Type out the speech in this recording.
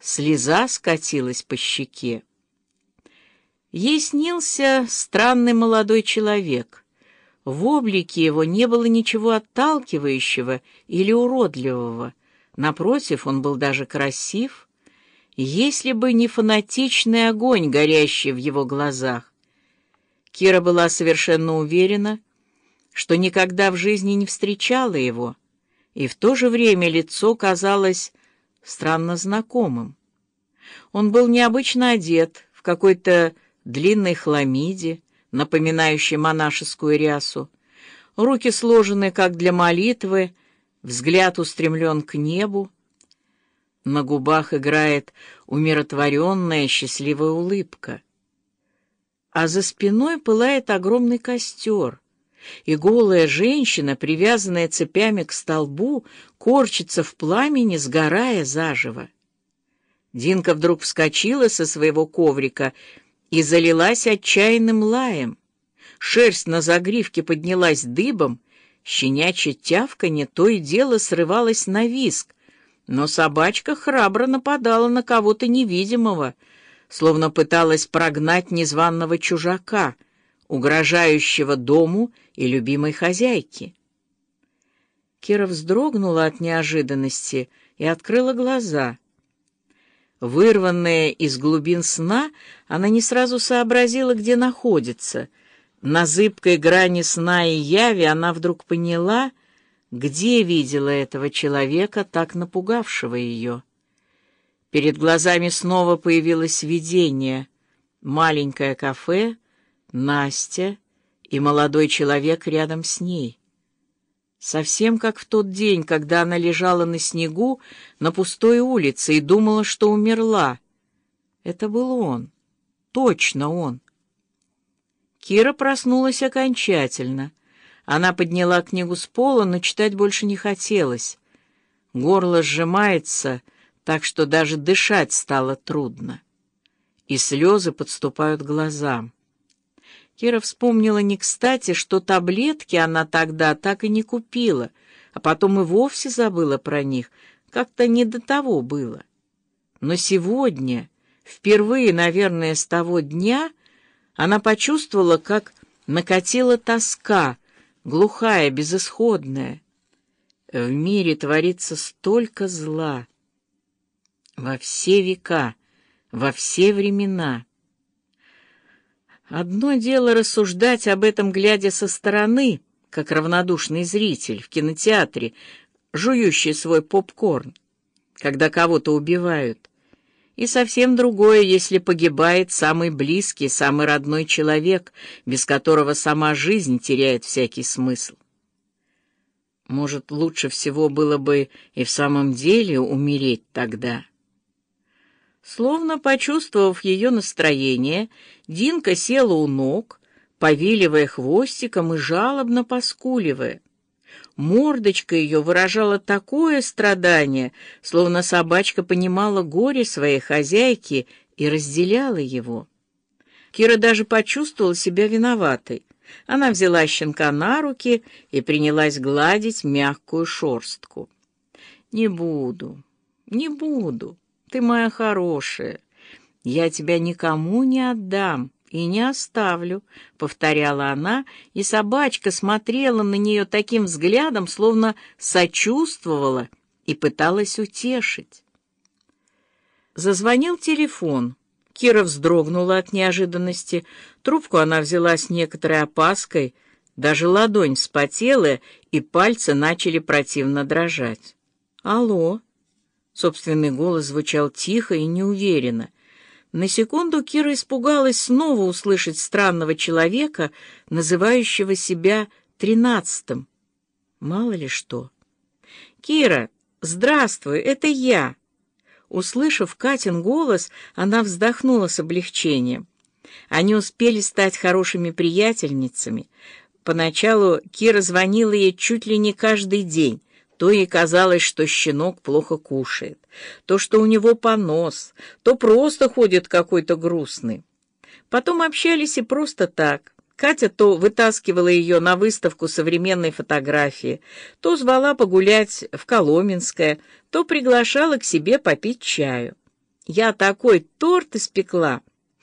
слеза скатилась по щеке. Ей снился странный молодой человек. В облике его не было ничего отталкивающего или уродливого. Напротив, он был даже красив, если бы не фанатичный огонь, горящий в его глазах. Кира была совершенно уверена, что никогда в жизни не встречала его, и в то же время лицо казалось странно знакомым. Он был необычно одет в какой-то длинной хламиде, напоминающей монашескую рясу, руки сложены, как для молитвы, взгляд устремлен к небу. На губах играет умиротворенная счастливая улыбка. А за спиной пылает огромный костер, и голая женщина, привязанная цепями к столбу, корчится в пламени, сгорая заживо. Динка вдруг вскочила со своего коврика и залилась отчаянным лаем. Шерсть на загривке поднялась дыбом, щенячье тявканье то и дело срывалось на виск, но собачка храбро нападала на кого-то невидимого, словно пыталась прогнать незваного чужака, угрожающего дому и любимой хозяйке. Кира вздрогнула от неожиданности и открыла глаза — Вырванная из глубин сна, она не сразу сообразила, где находится. На зыбкой грани сна и яви она вдруг поняла, где видела этого человека, так напугавшего ее. Перед глазами снова появилось видение. Маленькое кафе, Настя и молодой человек рядом с ней. Совсем как в тот день, когда она лежала на снегу на пустой улице и думала, что умерла. Это был он. Точно он. Кира проснулась окончательно. Она подняла книгу с пола, но читать больше не хотелось. Горло сжимается, так что даже дышать стало трудно. И слезы подступают к глазам. Кира вспомнила не кстати, что таблетки она тогда так и не купила, а потом и вовсе забыла про них. Как-то не до того было. Но сегодня, впервые, наверное, с того дня, она почувствовала, как накатила тоска, глухая, безысходная. В мире творится столько зла. Во все века, во все времена — Одно дело рассуждать об этом, глядя со стороны, как равнодушный зритель в кинотеатре, жующий свой попкорн, когда кого-то убивают. И совсем другое, если погибает самый близкий, самый родной человек, без которого сама жизнь теряет всякий смысл. Может, лучше всего было бы и в самом деле умереть тогда. Словно почувствовав ее настроение, Динка села у ног, повиливая хвостиком и жалобно поскуливая. Мордочка ее выражала такое страдание, словно собачка понимала горе своей хозяйки и разделяла его. Кира даже почувствовала себя виноватой. Она взяла щенка на руки и принялась гладить мягкую шорстку. «Не буду, не буду. Ты моя хорошая. Я тебя никому не отдам и не оставлю», — повторяла она, и собачка смотрела на нее таким взглядом, словно сочувствовала и пыталась утешить. Зазвонил телефон. Кира вздрогнула от неожиданности. Трубку она взяла с некоторой опаской, даже ладонь вспотела, и пальцы начали противно дрожать. «Алло?» Собственный голос звучал тихо и неуверенно. На секунду Кира испугалась снова услышать странного человека, называющего себя тринадцатым. Мало ли что. «Кира, здравствуй, это я!» Услышав Катин голос, она вздохнула с облегчением. Они успели стать хорошими приятельницами. Поначалу Кира звонила ей чуть ли не каждый день, то ей казалось, что щенок плохо кушает, то, что у него понос, то просто ходит какой-то грустный. Потом общались и просто так. Катя то вытаскивала ее на выставку современной фотографии, то звала погулять в Коломенское, то приглашала к себе попить чаю. Я такой торт испекла!»